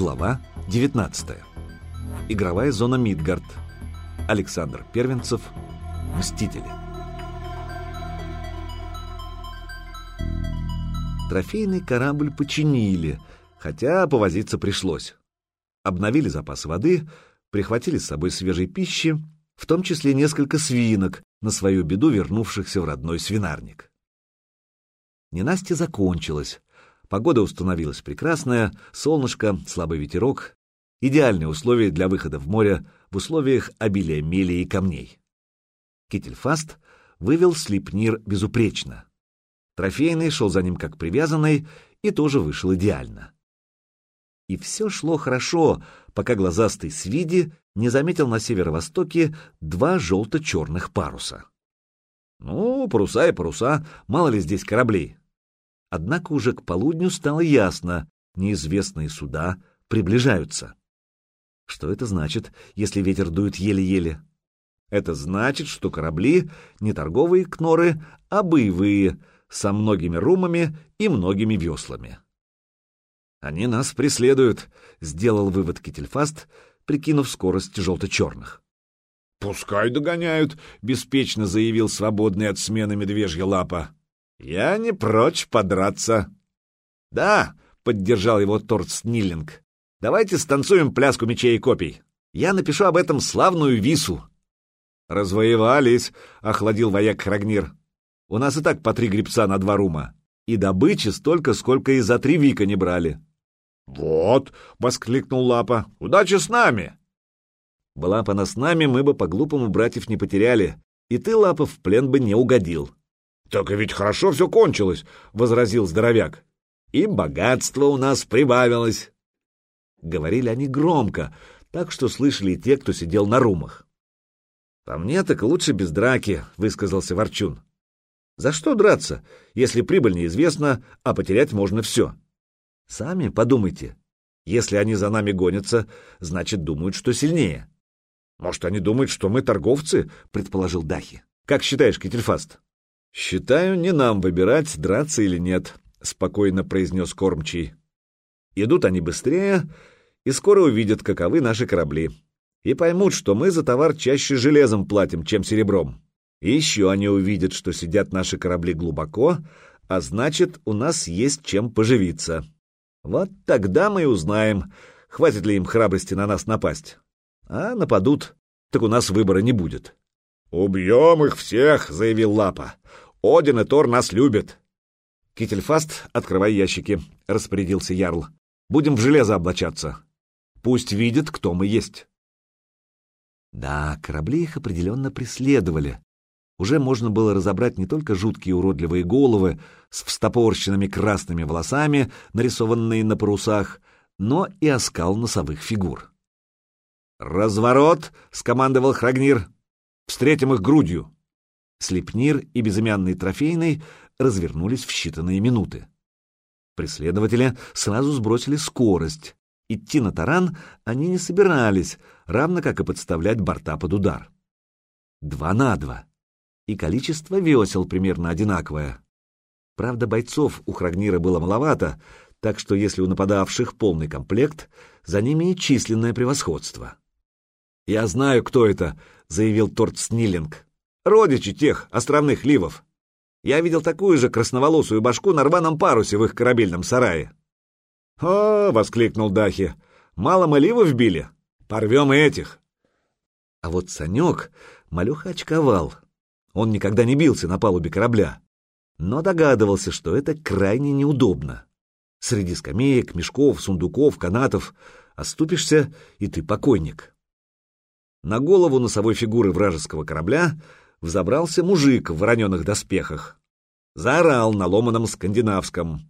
Глава 19. Игровая зона Мидгард. Александр Первенцев. Мстители. Трофейный корабль починили, хотя повозиться пришлось. Обновили запас воды, прихватили с собой свежей пищи, в том числе несколько свинок, на свою беду вернувшихся в родной свинарник. Ненастье закончилось. Погода установилась прекрасная, солнышко, слабый ветерок, идеальные условия для выхода в море в условиях обилия мели и камней. Кительфаст вывел Слепнир безупречно. Трофейный шел за ним как привязанный и тоже вышел идеально. И все шло хорошо, пока глазастый Свиди не заметил на северо-востоке два желто-черных паруса. Ну, паруса и паруса, мало ли здесь кораблей. Однако уже к полудню стало ясно, неизвестные суда приближаются. Что это значит, если ветер дует еле-еле? Это значит, что корабли не торговые кноры, а боевые, со многими румами и многими веслами. «Они нас преследуют», — сделал вывод Кительфаст, прикинув скорость желто-черных. «Пускай догоняют», — беспечно заявил свободный от смены медвежья лапа. Я не прочь подраться. Да, поддержал его Торт Сниллинг. Давайте станцуем пляску мечей и копий. Я напишу об этом славную вису. Развоевались, охладил вояк Храгнир. У нас и так по три гребца на два рума. И добычи столько, сколько и за три вика не брали. «Вот!» — воскликнул Лапа. «Удачи с нами!» Была бы она с нами, мы бы по-глупому братьев не потеряли, и ты, Лапа, в плен бы не угодил. «Так и ведь хорошо все кончилось», — возразил здоровяк. «И богатство у нас прибавилось». Говорили они громко, так что слышали те, кто сидел на румах. «По мне так лучше без драки», — высказался Ворчун. «За что драться, если прибыль неизвестна, а потерять можно все? Сами подумайте. Если они за нами гонятся, значит, думают, что сильнее». «Может, они думают, что мы торговцы?» — предположил Дахи. «Как считаешь, Кительфаст?» «Считаю, не нам выбирать, драться или нет», — спокойно произнес кормчий. «Идут они быстрее, и скоро увидят, каковы наши корабли, и поймут, что мы за товар чаще железом платим, чем серебром. И еще они увидят, что сидят наши корабли глубоко, а значит, у нас есть чем поживиться. Вот тогда мы и узнаем, хватит ли им храбрости на нас напасть. А нападут, так у нас выбора не будет». «Убьем их всех!» — заявил Лапа. «Один и Тор нас любят!» «Кительфаст, открывай ящики», — распорядился Ярл. «Будем в железо облачаться. Пусть видят, кто мы есть». Да, корабли их определенно преследовали. Уже можно было разобрать не только жуткие уродливые головы с встопорщенными красными волосами, нарисованные на парусах, но и оскал носовых фигур. «Разворот!» — скомандовал Храгнир. Встретим их грудью!» Слепнир и безымянный трофейный развернулись в считанные минуты. Преследователи сразу сбросили скорость. Идти на таран они не собирались, равно как и подставлять борта под удар. Два на два. И количество весел примерно одинаковое. Правда, бойцов у Храгнира было маловато, так что если у нападавших полный комплект, за ними и численное превосходство. «Я знаю, кто это», — заявил Торт Сниллинг. «Родичи тех островных ливов. Я видел такую же красноволосую башку на рваном парусе в их корабельном сарае». «О!» — воскликнул Дахи. «Мало мы ливов били? Порвем и этих». А вот Санек малюха очковал. Он никогда не бился на палубе корабля, но догадывался, что это крайне неудобно. Среди скамеек, мешков, сундуков, канатов оступишься, и ты покойник. На голову носовой фигуры вражеского корабля взобрался мужик в вороненых доспехах. Заорал на ломаном скандинавском.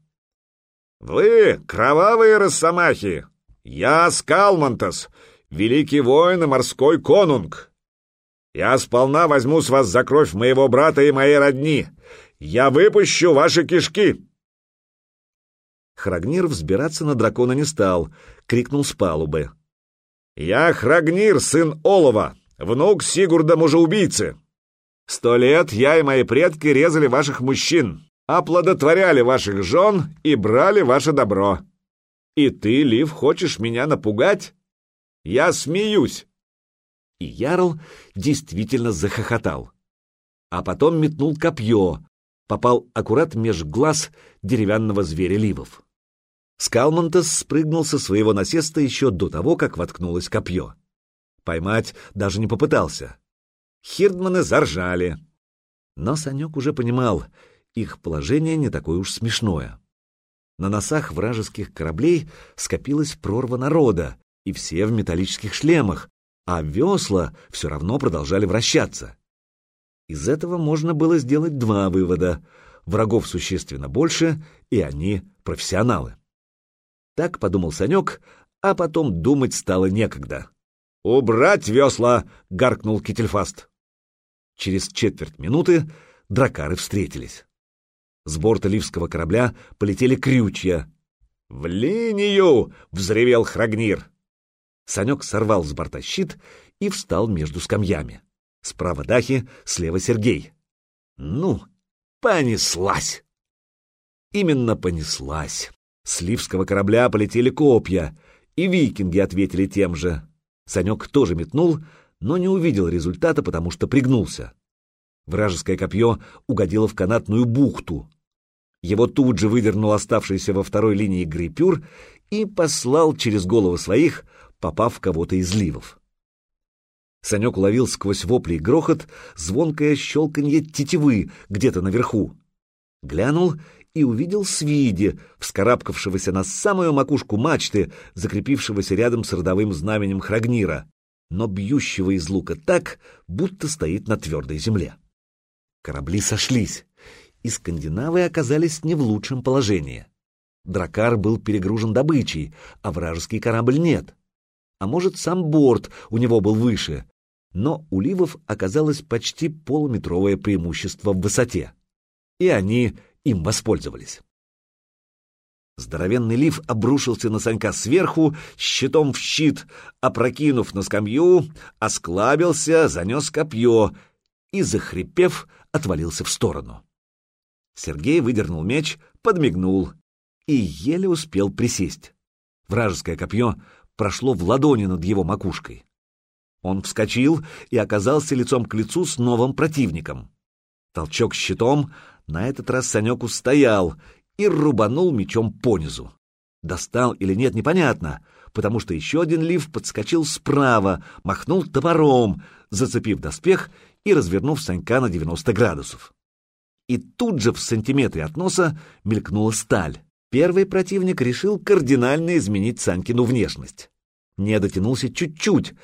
«Вы, кровавые росомахи! Я Скалмантас, великий воин и морской конунг! Я сполна возьму с вас за кровь моего брата и моей родни! Я выпущу ваши кишки!» Храгнир взбираться на дракона не стал, крикнул с палубы. «Я Храгнир, сын Олова, внук Сигурда мужеубийцы. Сто лет я и мои предки резали ваших мужчин, оплодотворяли ваших жен и брали ваше добро. И ты, Лив, хочешь меня напугать? Я смеюсь!» И Ярл действительно захохотал. А потом метнул копье, попал аккурат меж глаз деревянного зверя Ливов. Скалмонтес спрыгнул со своего насеста еще до того, как воткнулось копье. Поймать даже не попытался. Хирдманы заржали. Но Санек уже понимал, их положение не такое уж смешное. На носах вражеских кораблей скопилась прорва народа, и все в металлических шлемах, а весла все равно продолжали вращаться. Из этого можно было сделать два вывода. Врагов существенно больше, и они профессионалы. Так подумал Санек, а потом думать стало некогда. «Убрать весла!» — гаркнул Кительфаст. Через четверть минуты дракары встретились. С борта ливского корабля полетели крючья. «В линию!» — взревел Храгнир. Санек сорвал с борта щит и встал между скамьями. Справа Дахи, слева Сергей. Ну, понеслась! Именно понеслась. С ливского корабля полетели копья, и викинги ответили тем же. Санек тоже метнул, но не увидел результата, потому что пригнулся. Вражеское копье угодило в канатную бухту. Его тут же выдернул оставшийся во второй линии грипюр и послал через головы своих, попав в кого-то из ливов. Санек уловил сквозь вопли и грохот звонкое щелканье тетивы где-то наверху. Глянул и увидел Свиди, вскарабкавшегося на самую макушку мачты, закрепившегося рядом с родовым знаменем Храгнира, но бьющего из лука так, будто стоит на твердой земле. Корабли сошлись, и скандинавы оказались не в лучшем положении. Дракар был перегружен добычей, а вражеский корабль нет. А может, сам борт у него был выше, но у ливов оказалось почти полуметровое преимущество в высоте. И они им воспользовались. Здоровенный лиф обрушился на Санька сверху, щитом в щит, опрокинув на скамью, осклабился, занес копье и, захрипев, отвалился в сторону. Сергей выдернул меч, подмигнул и еле успел присесть. Вражеское копье прошло в ладони над его макушкой. Он вскочил и оказался лицом к лицу с новым противником. Толчок щитом, на этот раз Санек устоял и рубанул мечом понизу. Достал или нет, непонятно, потому что еще один лиф подскочил справа, махнул топором, зацепив доспех и развернув Санька на 90 градусов. И тут же в сантиметре от носа мелькнула сталь. Первый противник решил кардинально изменить Санькину внешность. Не дотянулся чуть-чуть,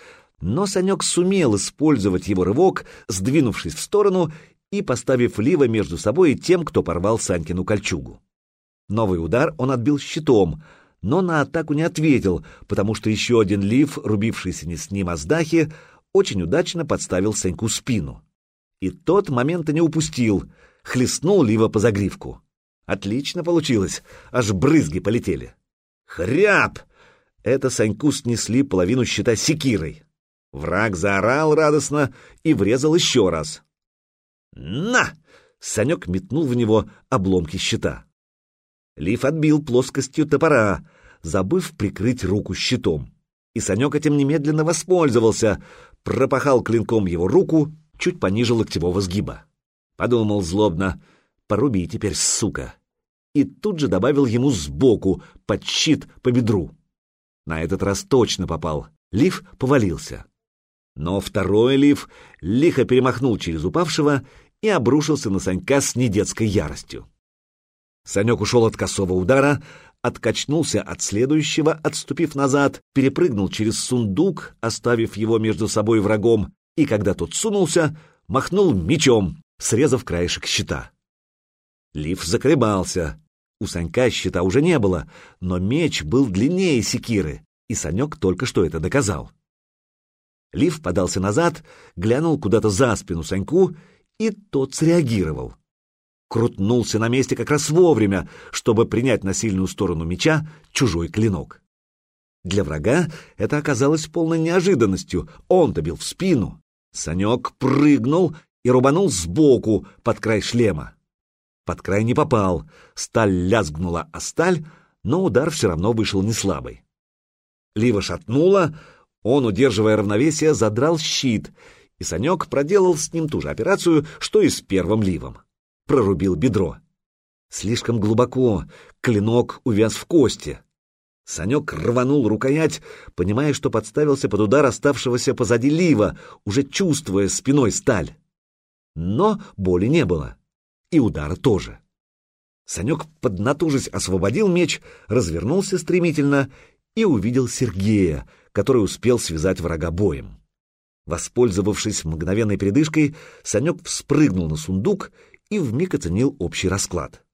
но Санек сумел использовать его рывок, сдвинувшись в сторону и поставив Лива между собой и тем, кто порвал Санькину кольчугу. Новый удар он отбил щитом, но на атаку не ответил, потому что еще один Лив, рубившийся не с ним, а с Дахи, очень удачно подставил Саньку спину. И тот момента не упустил, хлестнул Лива по загривку. Отлично получилось, аж брызги полетели. Хряб! Это Саньку снесли половину щита секирой. Враг заорал радостно и врезал еще раз. «На!» — Санек метнул в него обломки щита. Лиф отбил плоскостью топора, забыв прикрыть руку щитом. И Санек этим немедленно воспользовался, пропахал клинком его руку чуть пониже локтевого сгиба. Подумал злобно, поруби теперь, сука. И тут же добавил ему сбоку, под щит по бедру. На этот раз точно попал. Лиф повалился. Но второй лиф лихо перемахнул через упавшего и обрушился на Санька с недетской яростью. Санек ушел от косого удара, откачнулся от следующего, отступив назад, перепрыгнул через сундук, оставив его между собой врагом, и когда тот сунулся, махнул мечом, срезав краешек щита. Лиф заколебался. У Санька щита уже не было, но меч был длиннее секиры, и Санек только что это доказал. Лив подался назад, глянул куда-то за спину Саньку, и тот среагировал. Крутнулся на месте как раз вовремя, чтобы принять на сильную сторону меча чужой клинок. Для врага это оказалось полной неожиданностью. Он-то бил в спину. Санек прыгнул и рубанул сбоку под край шлема. Под край не попал, сталь лязгнула о сталь, но удар все равно вышел не слабый. Лива шатнула, он, удерживая равновесие, задрал щит, и Санек проделал с ним ту же операцию, что и с первым Ливом. Прорубил бедро. Слишком глубоко, клинок увяз в кости. Санек рванул рукоять, понимая, что подставился под удар оставшегося позади Лива, уже чувствуя спиной сталь. Но боли не было. И удара тоже. Санек, поднатужись, освободил меч, развернулся стремительно и увидел Сергея, который успел связать врага боем. Воспользовавшись мгновенной передышкой, Санек вспрыгнул на сундук и вмиг оценил общий расклад.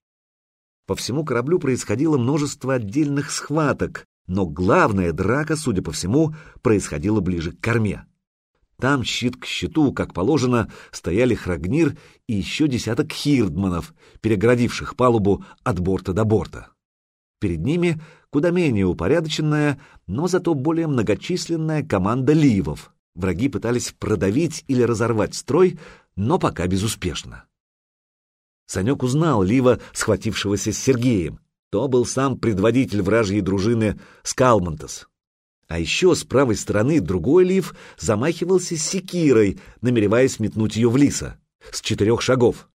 По всему кораблю происходило множество отдельных схваток, но главная драка, судя по всему, происходила ближе к корме. Там щит к щиту, как положено, стояли Храгнир и еще десяток хирдманов, перегородивших палубу от борта до борта. Перед ними куда менее упорядоченная, но зато более многочисленная команда ливов. Враги пытались продавить или разорвать строй, но пока безуспешно. Санек узнал Лива, схватившегося с Сергеем. То был сам предводитель вражьей дружины Скалмантас. А еще с правой стороны другой Лив замахивался секирой, намереваясь метнуть ее в Лиса. С четырех шагов.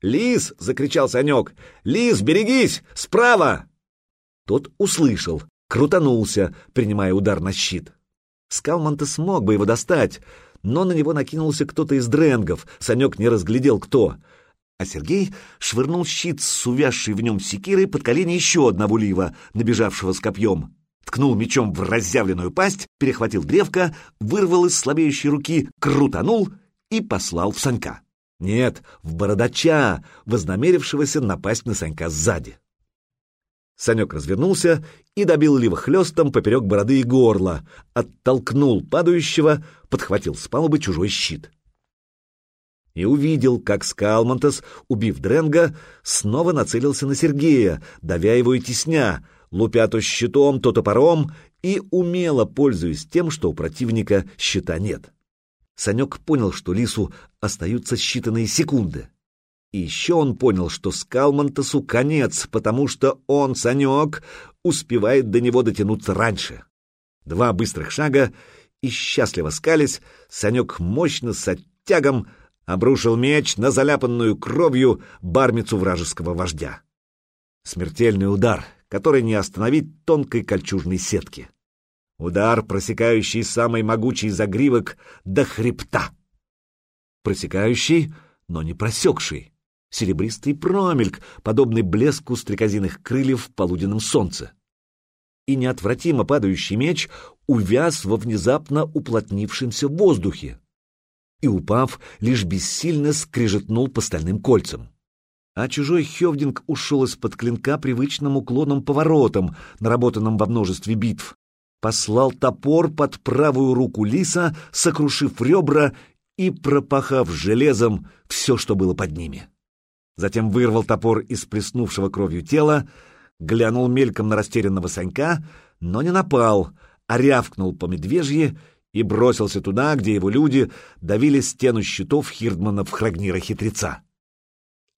«Лис!» — закричал Санек. «Лис, берегись! Справа!» Тот услышал, крутанулся, принимая удар на щит. Скалмантас смог бы его достать, но на него накинулся кто-то из дренгов, Санек не разглядел кто — а Сергей швырнул щит с увязшей в нем секирой под колени еще одного лива, набежавшего с копьем. Ткнул мечом в разъявленную пасть, перехватил древко, вырвал из слабеющей руки, крутанул и послал в Санька. Нет, в бородача, вознамерившегося напасть на Санька сзади. Санек развернулся и добил Лива хлестом поперек бороды и горла, оттолкнул падающего, подхватил с палубы чужой щит и увидел, как Скалмантес, убив Дренга, снова нацелился на Сергея, давя его и тесня, лупя то щитом, то топором, и умело пользуясь тем, что у противника щита нет. Санек понял, что Лису остаются считанные секунды. И еще он понял, что Скалмантесу конец, потому что он, Санек, успевает до него дотянуться раньше. Два быстрых шага, и счастливо скались, Санек мощно с оттягом обрушил меч на заляпанную кровью бармицу вражеского вождя. Смертельный удар, который не остановить тонкой кольчужной сетки. Удар, просекающий самый могучий загривок до хребта. Просекающий, но не просекший. Серебристый промельк, подобный блеску стрекозиных крыльев в полуденном солнце. И неотвратимо падающий меч увяз во внезапно уплотнившемся воздухе и, упав, лишь бессильно скрежетнул по стальным кольцам. А чужой Хевдинг ушел из-под клинка привычным уклоном поворотом, наработанным во множестве битв. Послал топор под правую руку лиса, сокрушив ребра и пропахав железом все, что было под ними. Затем вырвал топор из плеснувшего кровью тела, глянул мельком на растерянного Санька, но не напал, а рявкнул по медвежье и бросился туда, где его люди давили стену щитов Хирдмана в Храгнира-хитреца.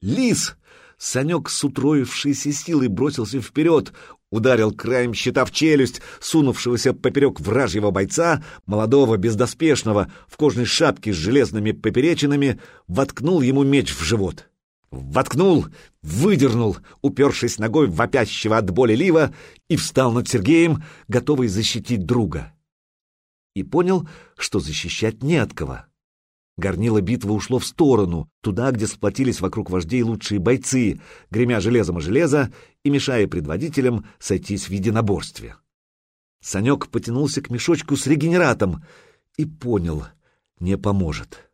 «Лис!» Санек с утроившейся силой бросился вперед, ударил краем щита в челюсть, сунувшегося поперек вражьего бойца, молодого, бездоспешного, в кожной шапке с железными поперечинами, воткнул ему меч в живот. Воткнул, выдернул, упершись ногой вопящего от боли Лива, и встал над Сергеем, готовый защитить друга и понял, что защищать не от кого. Горнило битвы ушло в сторону, туда, где сплотились вокруг вождей лучшие бойцы, гремя железом о железо и мешая предводителям сойтись в единоборстве. Санек потянулся к мешочку с регенератом и понял — не поможет.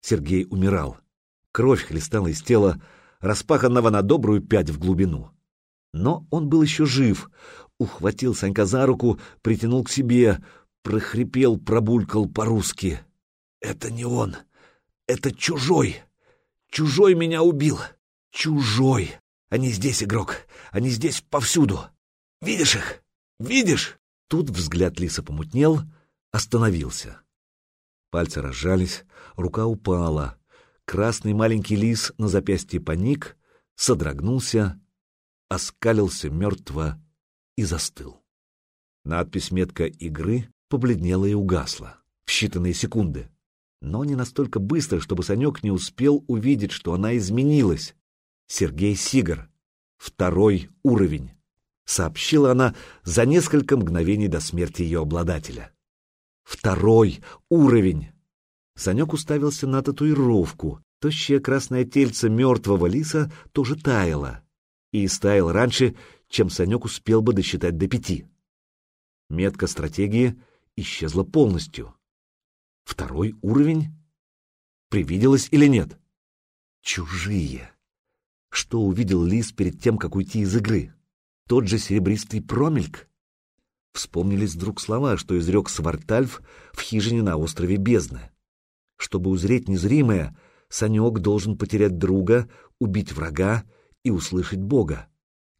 Сергей умирал. Кровь хлестала из тела, распаханного на добрую пять в глубину. Но он был еще жив, ухватил Санька за руку, притянул к себе — прохрипел, пробулькал по-русски. «Это не он! Это чужой! Чужой меня убил! Чужой! Они здесь, игрок! Они здесь повсюду! Видишь их? Видишь?» Тут взгляд лиса помутнел, остановился. Пальцы разжались, рука упала. Красный маленький лис на запястье паник, содрогнулся, оскалился мертво и застыл. Надпись метка игры побледнела и угасла в считанные секунды, но не настолько быстро, чтобы Санек не успел увидеть, что она изменилась. Сергей Сигар. Второй уровень. Сообщила она за несколько мгновений до смерти ее обладателя. Второй уровень. Санек уставился на татуировку. Тощее красное тельце мертвого лиса тоже таяло. И стаял раньше, чем Санек успел бы досчитать до пяти. Метка стратегии исчезла полностью. Второй уровень? Привиделось или нет? Чужие. Что увидел лис перед тем, как уйти из игры? Тот же серебристый промельк? Вспомнились вдруг слова, что изрек Свартальф в хижине на острове Бездны. Чтобы узреть незримое, Санек должен потерять друга, убить врага и услышать Бога.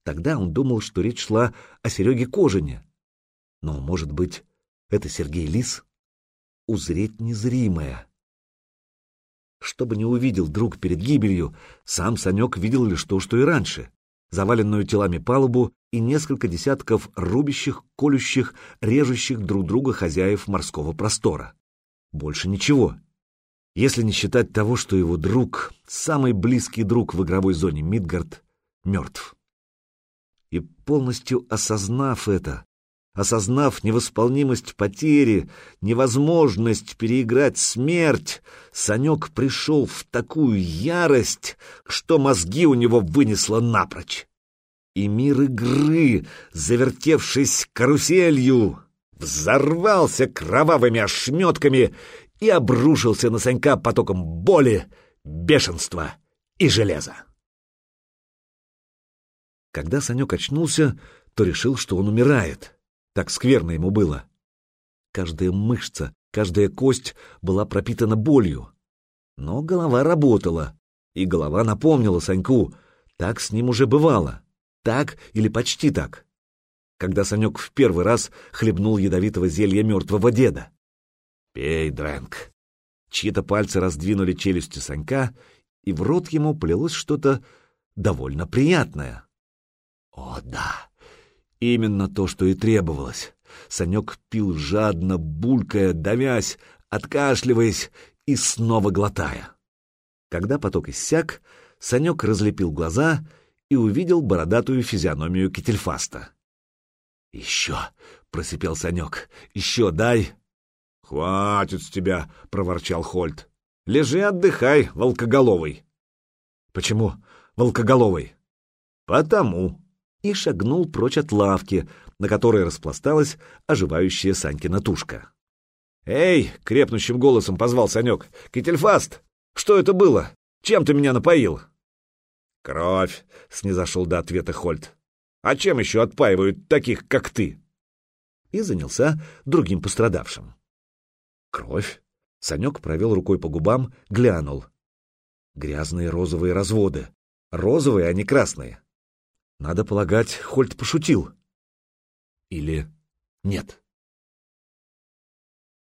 Тогда он думал, что речь шла о Сереге Кожине. Но, может быть, это Сергей Лис? Узреть незримое. Чтобы не увидел друг перед гибелью, сам Санек видел лишь то, что и раньше. Заваленную телами палубу и несколько десятков рубящих, колющих, режущих друг друга хозяев морского простора. Больше ничего. Если не считать того, что его друг, самый близкий друг в игровой зоне Мидгард, мертв. И полностью осознав это, осознав невосполнимость потери, невозможность переиграть смерть, Санек пришел в такую ярость, что мозги у него вынесло напрочь. И мир игры, завертевшись каруселью, взорвался кровавыми ошметками и обрушился на Санька потоком боли, бешенства и железа. Когда Санек очнулся, то решил, что он умирает. Так скверно ему было. Каждая мышца, каждая кость была пропитана болью. Но голова работала, и голова напомнила Саньку, так с ним уже бывало. Так или почти так. Когда Санек в первый раз хлебнул ядовитого зелья мертвого деда. «Пей, Дрэнк». Чьи-то пальцы раздвинули челюсти Санька, и в рот ему плелось что-то довольно приятное. О, да! Именно то, что и требовалось. Санек пил жадно, булькая, давясь, откашливаясь и снова глотая. Когда поток иссяк, Санек разлепил глаза и увидел бородатую физиономию Кительфаста. «Еще!» — просипел Санек. «Еще дай!» «Хватит с тебя!» — проворчал Хольт. «Лежи, отдыхай, волкоголовый!» «Почему волкоголовый?» «Потому!» И шагнул прочь от лавки, на которой распласталась оживающая Санькина тушка. «Эй!» — крепнущим голосом позвал Санек. «Кительфаст! Что это было? Чем ты меня напоил?» «Кровь!» — снизошел до ответа Хольт. «А чем еще отпаивают таких, как ты?» И занялся другим пострадавшим. «Кровь?» — Санек провел рукой по губам, глянул. «Грязные розовые разводы. Розовые, а не красные. Надо полагать, Хольт пошутил. Или нет.